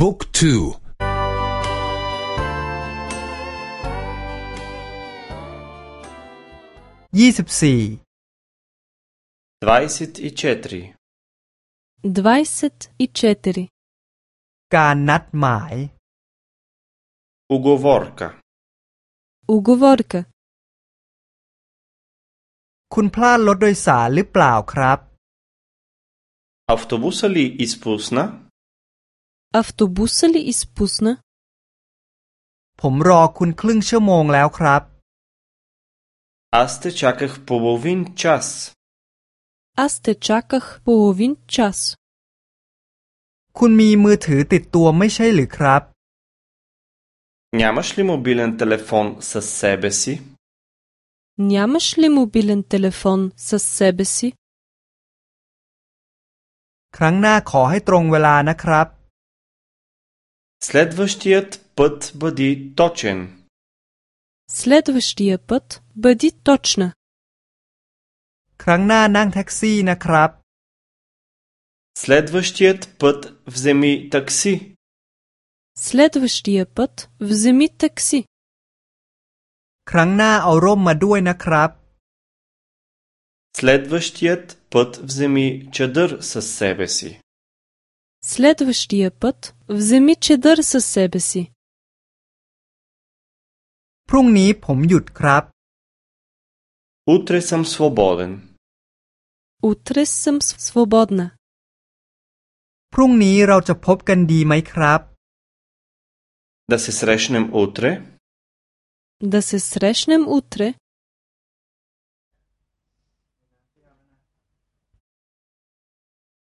บุ๊กทูยี่สิบสี่ 24. 24. การนัดหมาย Уговорка. Уговорка. คุณพลาดรถโดยสารหรือเปล่าครับ Автобуса ли изпусна? Автобуса ли изпусна? ผมรอคุณครึ่งชั่วโมงแล้วครับ Аз те чаках половин час. Аз те чаках половин час. คุณมีมือถือติดตัวไม่ใช่หรือครับ Нямаш ли мобилен телефон със себе си? Нямаш ли мобилен телефон със себе си? ครั้งหน้าขอให้ตรงเวลานะครับ Следващият път бъди точен. Следващия път бъди точна. ครั้งหน้านั่งแท็กซี่นะครับ Следващият път вземи такси. Следващия път вземи такси. ครั้งหน้าเอาร่มมาด้วยนะครับ Следващият път вземи чадър със себе си. Следващия път вземи чедър със себе си. พรุ่งนี้ผมหยุดครับ Утре съм свободен. Утре съм с- свободна. พรุ่งนี้เราจะพบกันดีไหมครับ Да се срещнем утре. Да се срещнем утре.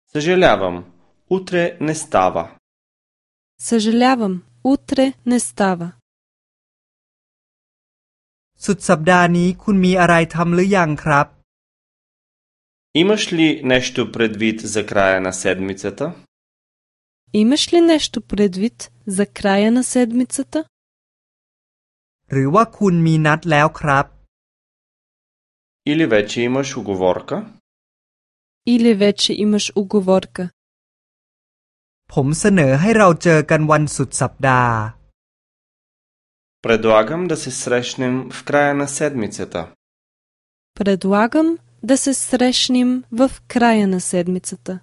Съжалявам. Утре не става. Съжалявам, утре не става. สุดสัปดาห์นี้คุณมีอะไรทำหรือยังครับ Имаш ли нещо предвид за края на седмицата? Имаш ли нещо предвид за края на седмицата? หรือว่าคุณมีนัดแล้วครับ Или вече имаш оговорка? Или вече имаш уговорка? ผมเสนอให้เราเจอกันวันสุดสัปดาห์ Предлагам да се срещнем в края на седмицата. Предлагам да се срещнем в края на седмицата.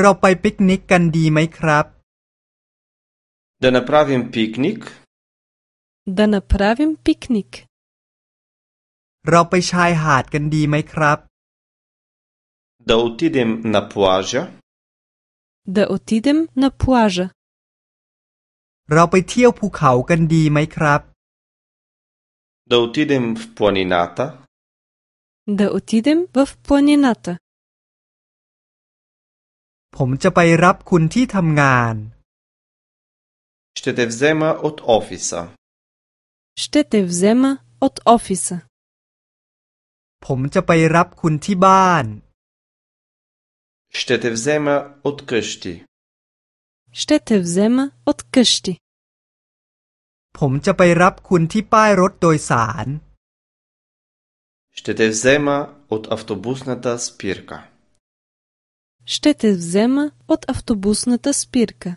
เราไปปิกนิกกันดีไหมครับ Да направим пикник? Да направим пикник. เราไปชายหาดกันดีไหมครับ Да отидем на плажа? Да отидем на плажа. เราไปเที่ยวภูเขากันดีไหมครับ Да отидем в планината? Да отидем в планината. ผมจะไปรับคุณที่ทำงาน Ще те взема от офиса. Ще те взема от офиса. ผมจะไปรับคุณที่บ้าน Ще те взема от къщи. Ще те взема от къщи. ผมจะไปรับคุณที่ป้ายรถโดยสาร Ще те взема от автобусната спирка. Ще те взема от автобусната спирка.